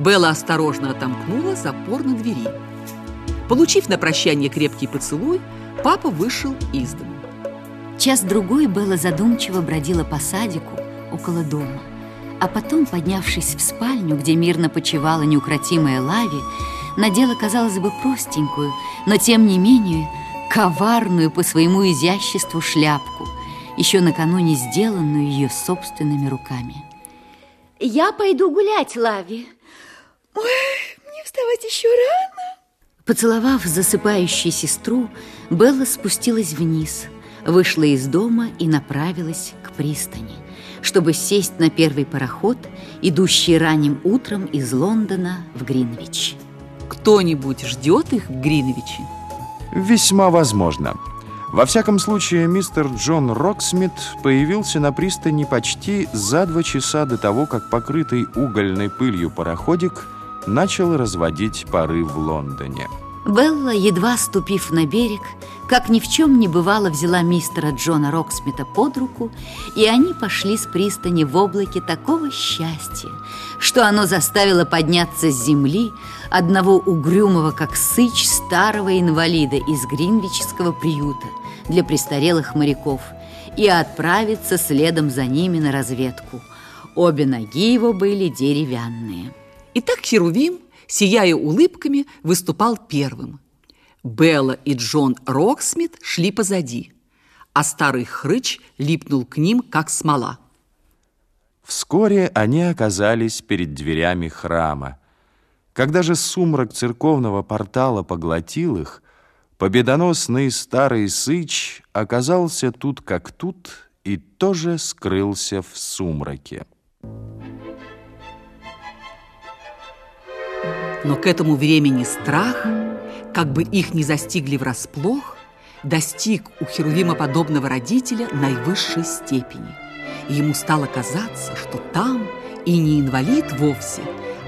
Белла осторожно отомкнула запор на двери. Получив на прощание крепкий поцелуй, папа вышел из дома. Час-другой Белла задумчиво бродила по садику около дома. А потом, поднявшись в спальню, где мирно почивала неукротимая Лави, надела, казалось бы, простенькую, но тем не менее коварную по своему изяществу шляпку, еще накануне сделанную ее собственными руками. Я пойду гулять, Лави. Ой, мне вставать еще рано. Поцеловав засыпающую сестру, Белла спустилась вниз, вышла из дома и направилась к пристани, чтобы сесть на первый пароход, идущий ранним утром из Лондона в Гринвич. Кто-нибудь ждет их в Гринвиче? Весьма возможно. Во всяком случае, мистер Джон Роксмит появился на пристани почти за два часа до того, как покрытый угольной пылью пароходик начал разводить пары в Лондоне. Белла, едва ступив на берег, как ни в чем не бывало, взяла мистера Джона Роксмита под руку, и они пошли с пристани в облаке такого счастья, что оно заставило подняться с земли одного угрюмого, как сыч, старого инвалида из Гринвичского приюта для престарелых моряков и отправиться следом за ними на разведку. Обе ноги его были деревянные. Итак, Херувим, сияя улыбками, выступал первым. Белла и Джон Роксмит шли позади, а старый хрыч липнул к ним, как смола. Вскоре они оказались перед дверями храма. Когда же сумрак церковного портала поглотил их, победоносный старый сыч оказался тут как тут и тоже скрылся в сумраке. Но к этому времени страх, как бы их не застигли врасплох, достиг у Херувима подобного родителя наивысшей степени. И ему стало казаться, что там и не инвалид вовсе,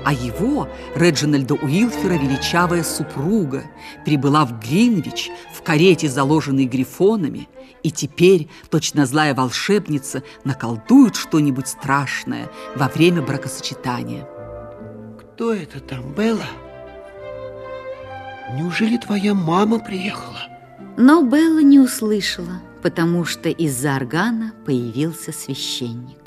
а его, Реджинальда Уилфера, величавая супруга, прибыла в Гринвич в карете, заложенной грифонами, и теперь, точно злая волшебница, наколдует что-нибудь страшное во время бракосочетания. Кто это там, Белла? Неужели твоя мама приехала? Но Белла не услышала, потому что из-за органа появился священник.